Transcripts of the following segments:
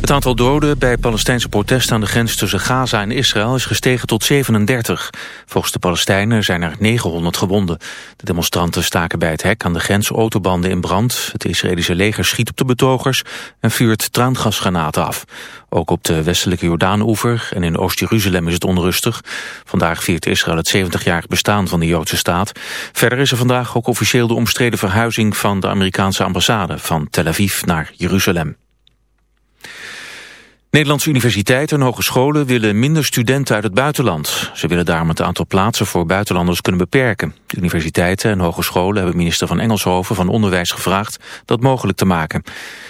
Het aantal doden bij Palestijnse protesten aan de grens tussen Gaza en Israël is gestegen tot 37. Volgens de Palestijnen zijn er 900 gewonden. De demonstranten staken bij het hek aan de grens autobanden in brand. Het Israëlische leger schiet op de betogers en vuurt traangasgranaten af. Ook op de westelijke Jordaanoever en in Oost-Jeruzalem is het onrustig. Vandaag viert Israël het 70-jarig bestaan van de Joodse staat. Verder is er vandaag ook officieel de omstreden verhuizing van de Amerikaanse ambassade van Tel Aviv naar Jeruzalem. Nederlandse universiteiten en hogescholen willen minder studenten uit het buitenland. Ze willen daarom het aantal plaatsen voor buitenlanders kunnen beperken. Universiteiten en hogescholen hebben minister van Engelshoven van Onderwijs gevraagd dat mogelijk te maken.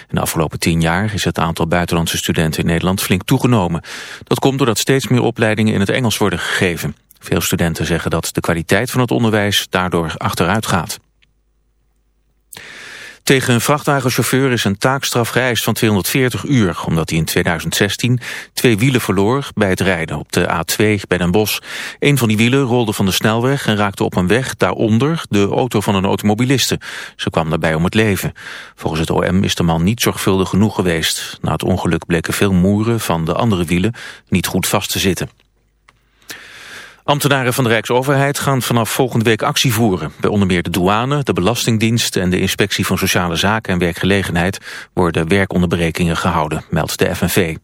In de afgelopen tien jaar is het aantal buitenlandse studenten in Nederland flink toegenomen. Dat komt doordat steeds meer opleidingen in het Engels worden gegeven. Veel studenten zeggen dat de kwaliteit van het onderwijs daardoor achteruit gaat. Tegen een vrachtwagenchauffeur is een taakstraf geëist van 240 uur... omdat hij in 2016 twee wielen verloor bij het rijden op de A2 bij Den Bosch. Een van die wielen rolde van de snelweg en raakte op een weg daaronder de auto van een automobiliste. Ze kwam daarbij om het leven. Volgens het OM is de man niet zorgvuldig genoeg geweest. Na het ongeluk bleken veel moeren van de andere wielen niet goed vast te zitten. Ambtenaren van de Rijksoverheid gaan vanaf volgende week actie voeren. Bij onder meer de douane, de Belastingdienst en de Inspectie van Sociale Zaken en Werkgelegenheid worden werkonderbrekingen gehouden, meldt de FNV.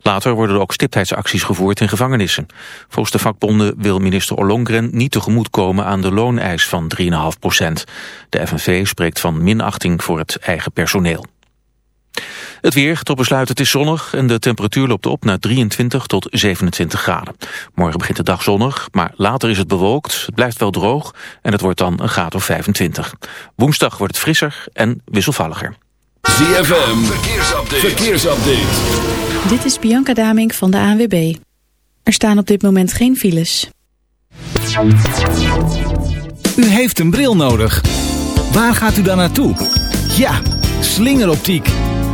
Later worden er ook stiptheidsacties gevoerd in gevangenissen. Volgens de vakbonden wil minister Ollongren niet tegemoetkomen aan de looneis van 3,5 procent. De FNV spreekt van minachting voor het eigen personeel. Het weer, tot besluit het is zonnig en de temperatuur loopt op naar 23 tot 27 graden. Morgen begint de dag zonnig, maar later is het bewolkt. Het blijft wel droog en het wordt dan een graad of 25. Woensdag wordt het frisser en wisselvalliger. ZFM, verkeersupdate. verkeersupdate. Dit is Bianca Damink van de ANWB. Er staan op dit moment geen files. U heeft een bril nodig. Waar gaat u dan naartoe? Ja, slingeroptiek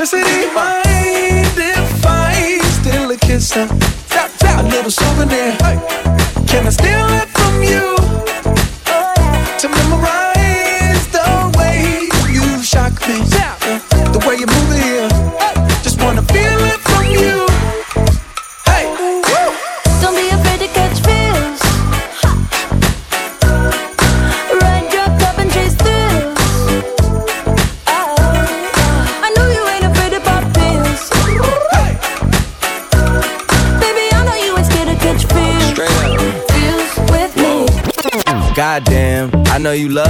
electricity. My device. still a kisser. know you love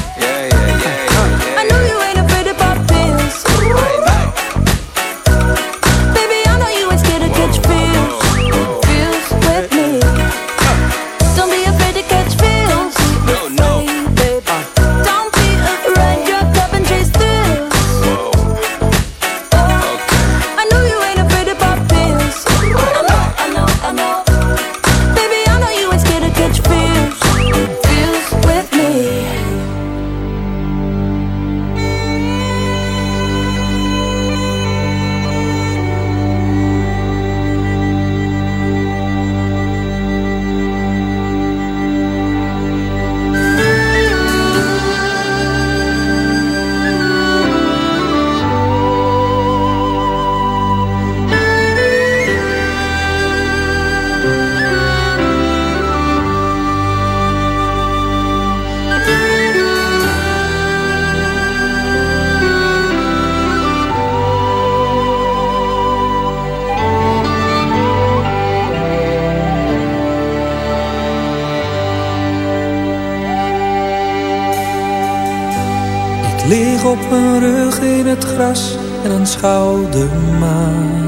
en aanschouw de maan.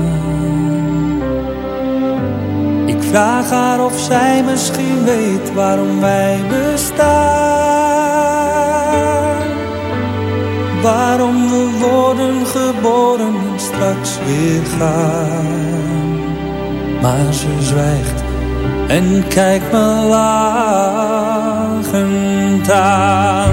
Ik vraag haar of zij misschien weet waarom wij bestaan. Waarom we worden geboren en straks weer gaan. Maar ze zwijgt en kijkt me lachend aan.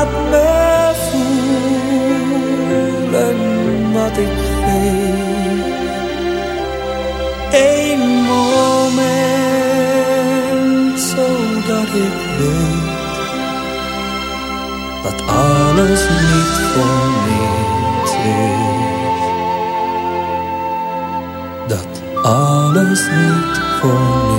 laat me voelen wat ik geef. Eén moment, zodat ik weet dat alles niet voor niets is. Dat alles niet voor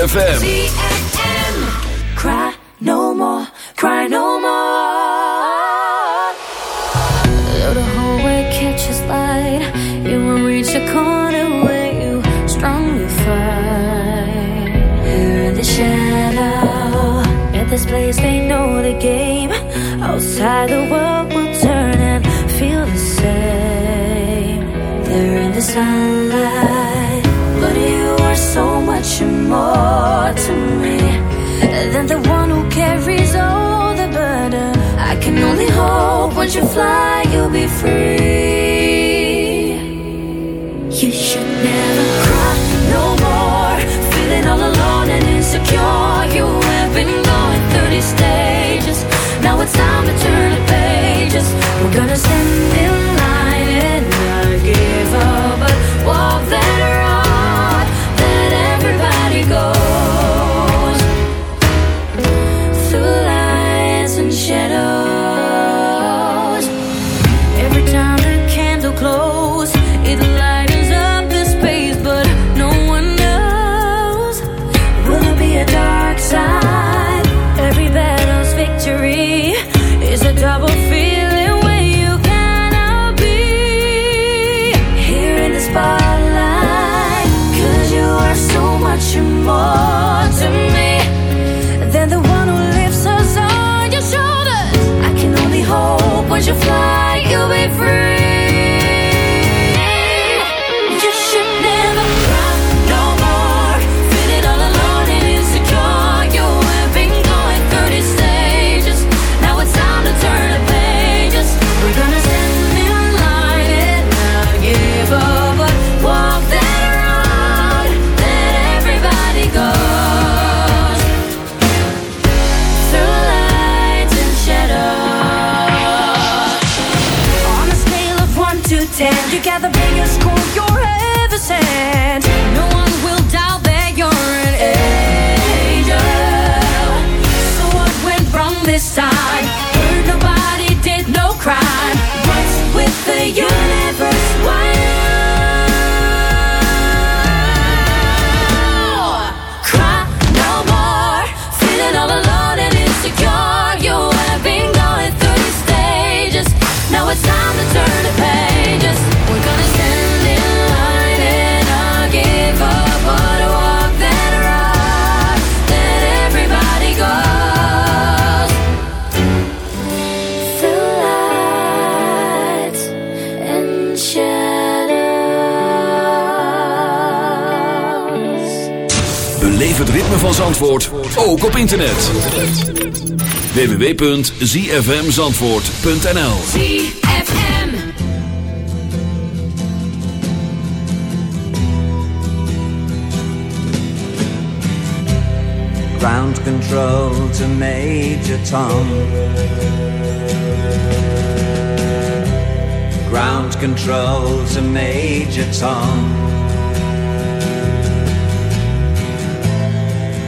ZFM. Cry no more, cry no more. Though the hallway catches light, you won't reach the corner where you strongly fight. Here in the shadow, at this place they know the game. Outside the world will turn and feel the same. They're in the sunlight, more to me than the one who carries all the burden. I can only hope once you fly, you'll be free. You should never cry no more. Feeling all alone and insecure. You have been going 30 stages. Now it's time to turn the pages. We're gonna stand in line and not give up, but walk that got the biggest score you're ever sent. No one Zandvoort, ook op internet. www.zfmzandvoort.nl ZFM. Ground control to Major Tom. Ground control to Major Tom.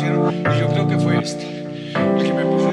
Pusieron, y yo creo que fue este, el que me puso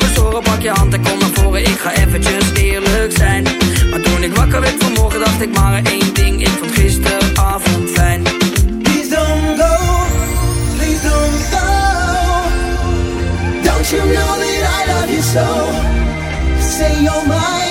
horen, pak je hand en kom naar voren. Ik ga eventjes eerlijk zijn. Maar toen ik wakker werd vanmorgen, dacht ik maar één ding. Ik vond gisteravond fijn. Please don't go, please don't go. Don't you know that I love you so? Say you're mine